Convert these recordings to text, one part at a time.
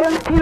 he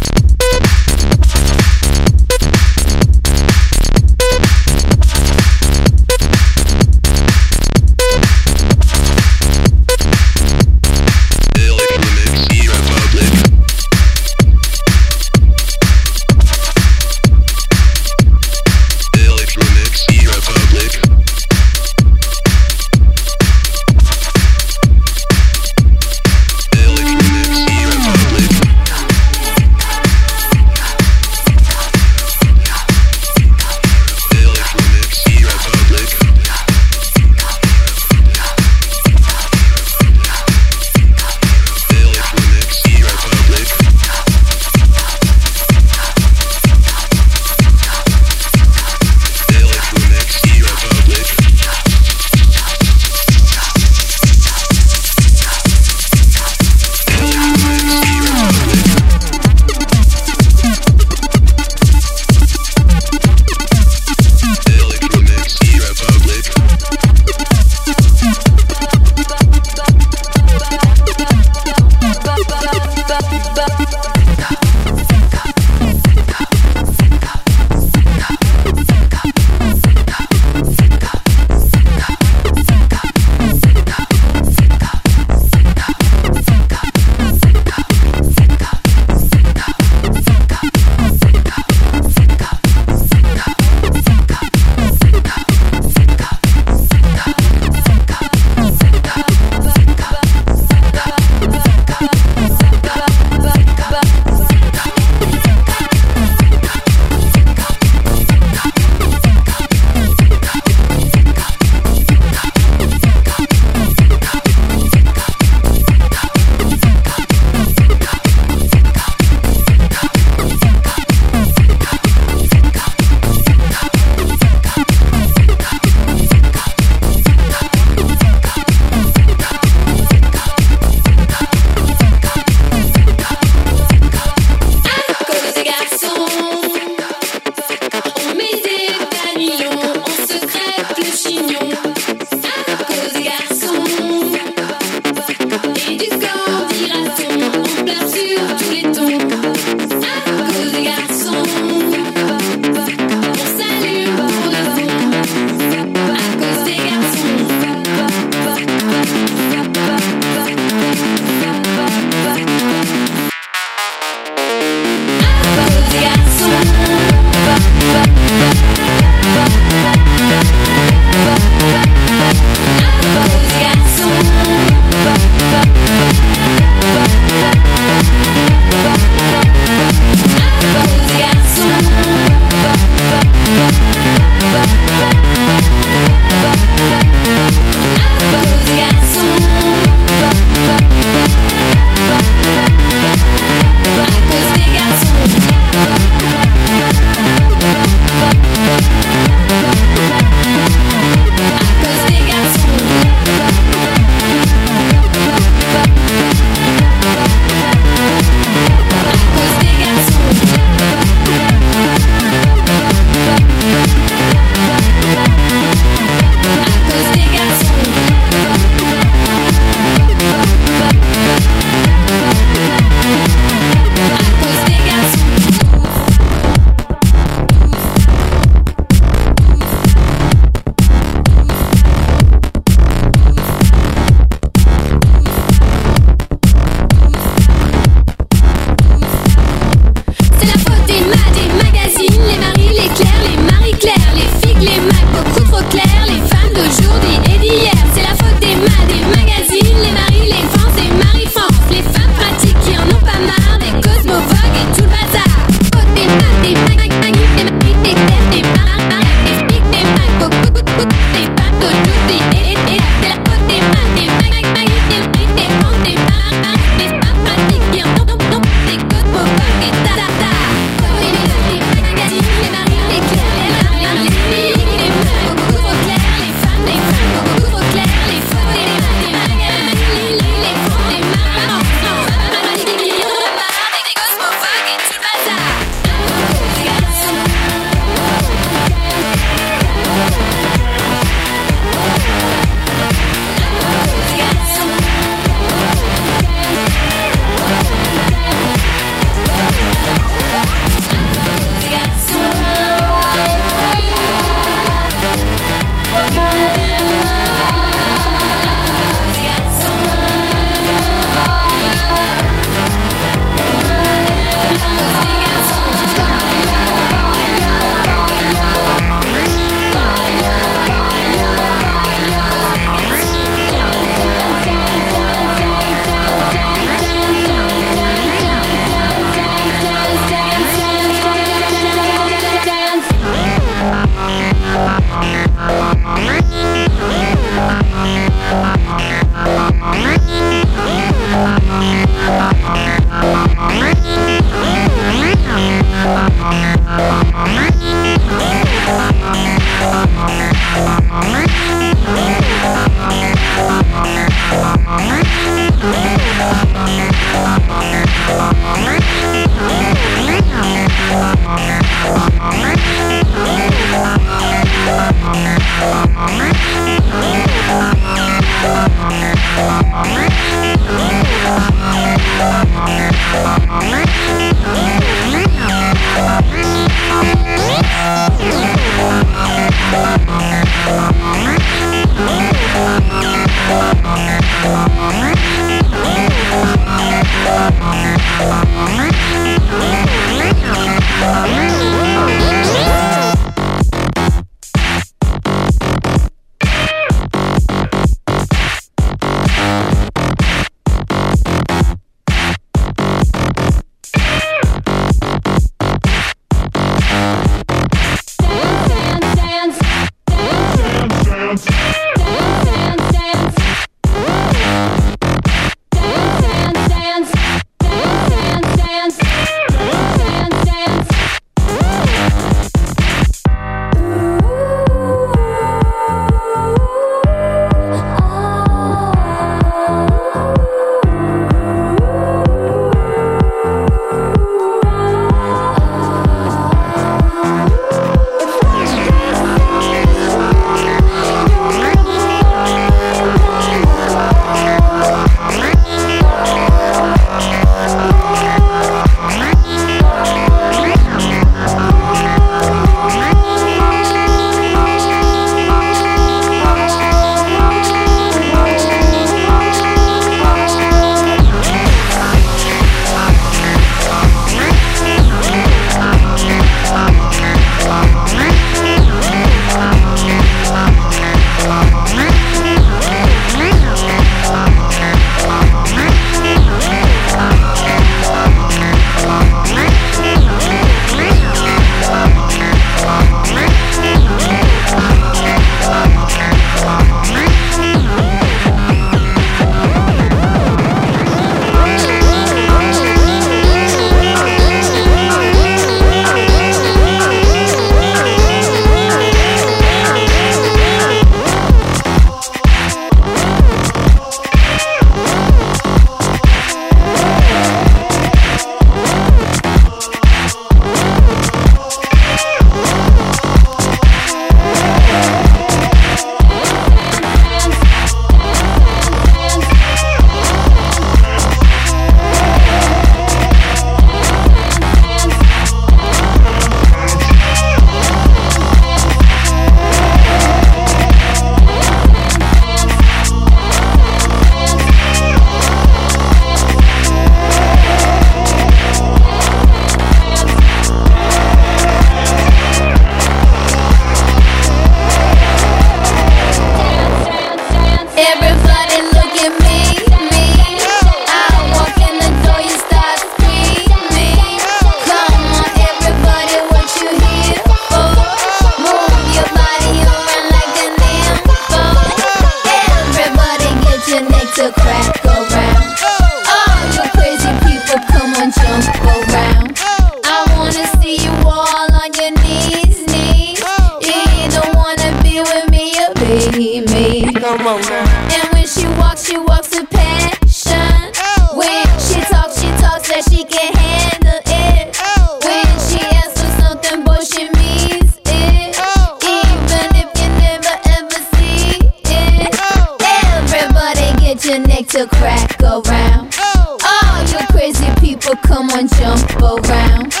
come on, jump around.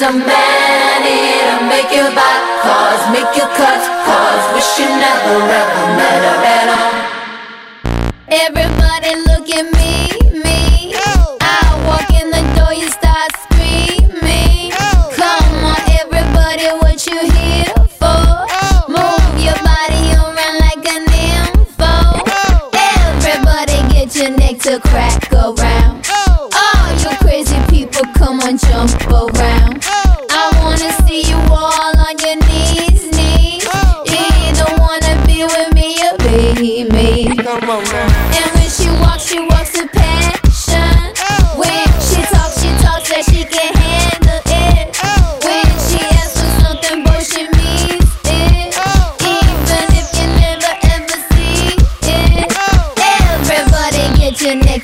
needs a man it'll make you buy cars, make you cut cars, wish you never ever met her at all. Everybody look at me, me. Oh. I walk in the door, you start screaming. Oh. Come on, everybody, what you here for? Oh. Move your body around like an info. Everybody, get your neck to crack around. All you crazy people, come on, jump around.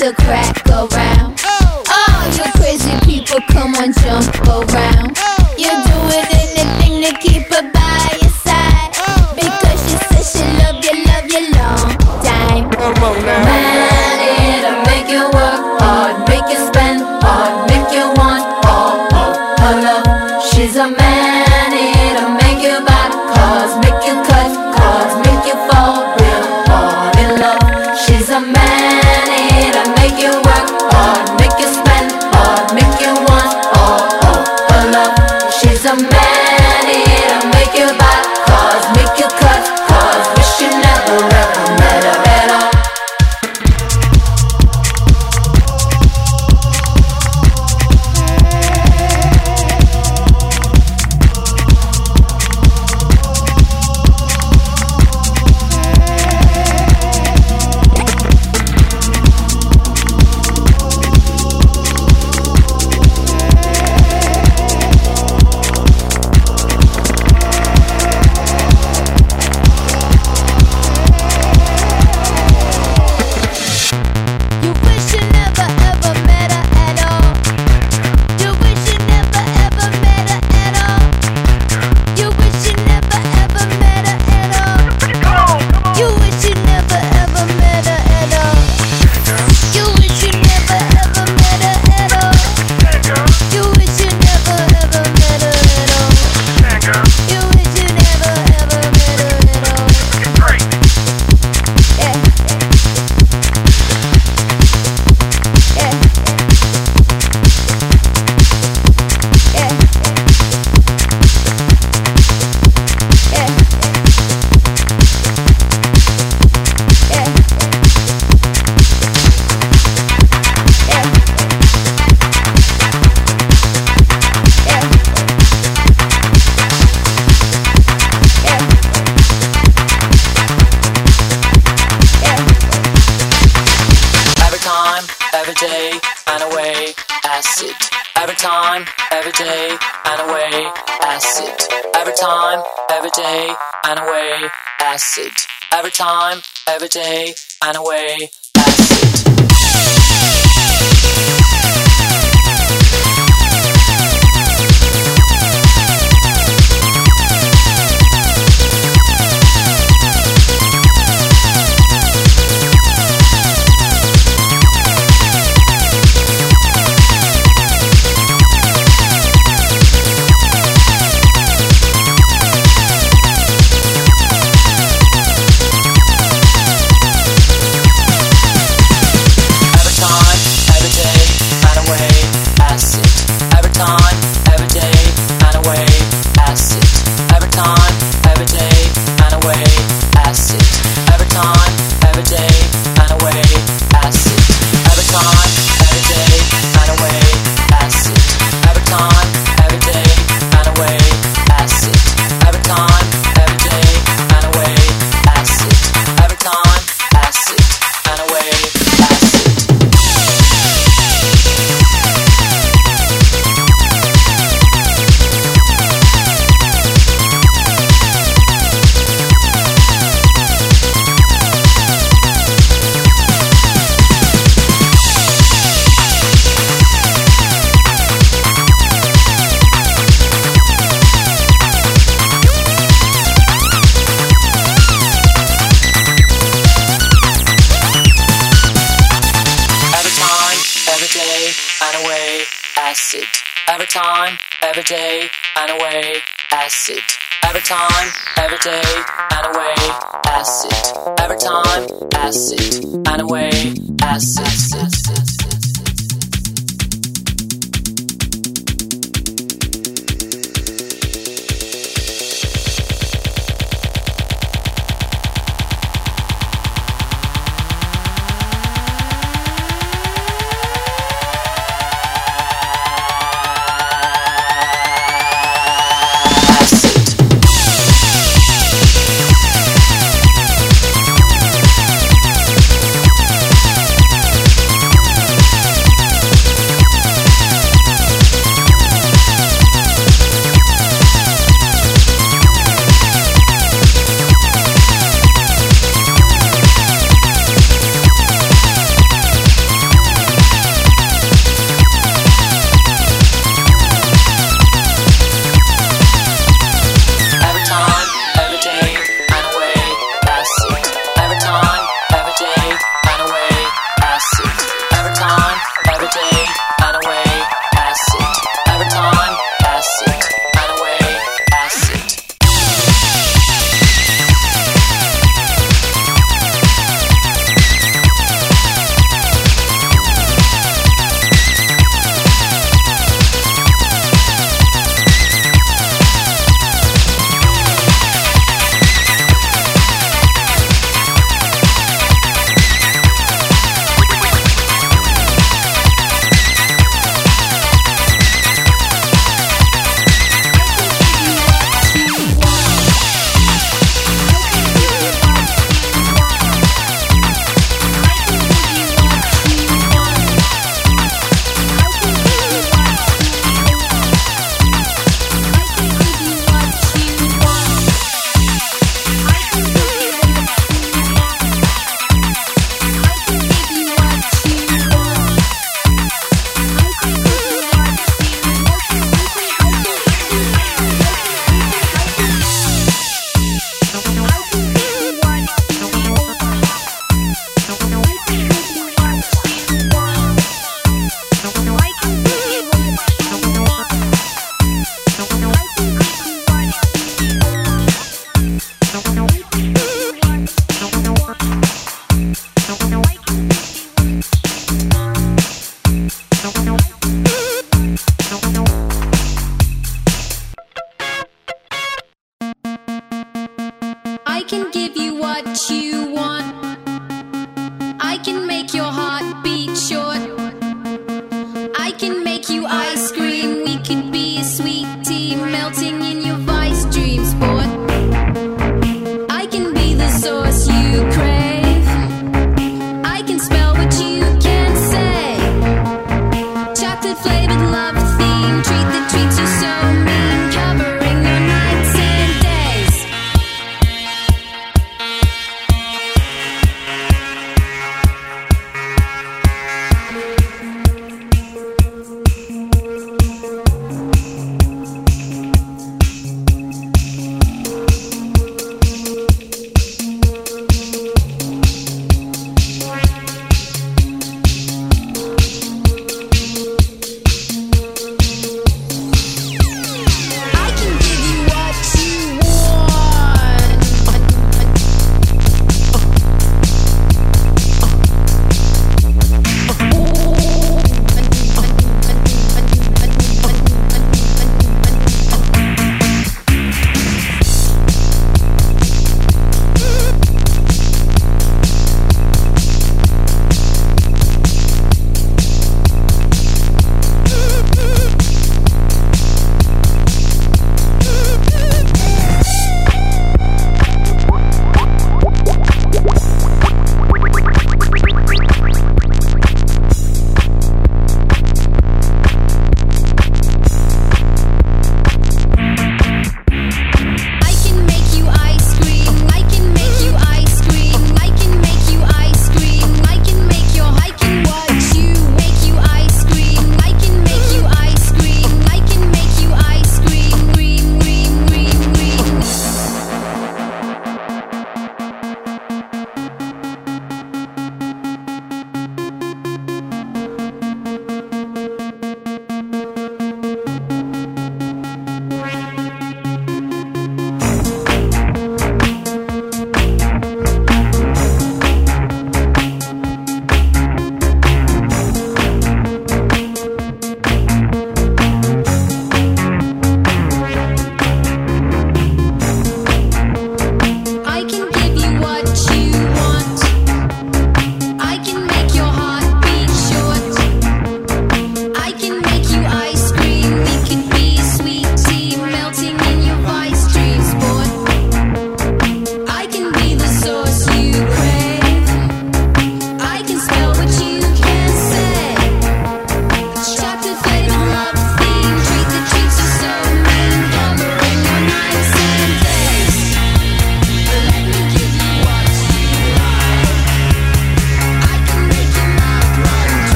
to crack around. All you crazy people, come on, jump around. You're doing anything to keep her by your side. Because she says she love you, love you long time. Come on now. Make you work hard, make you spend hard, make you want all her love. She's a man. day and away acid. Every time, every day and away acid. time, every day, and away, acid. Every time, every day, and away, acid. Every time, acid, and away, acid. acid.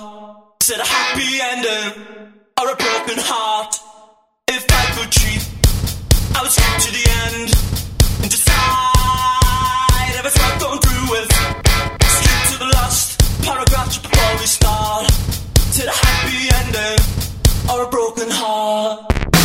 Said a happy ending or a broken heart? If I could cheat, I would skip to the end and decide if it's worth going through with. Skip to the last paragraph before we start. Said a happy ending or a broken heart?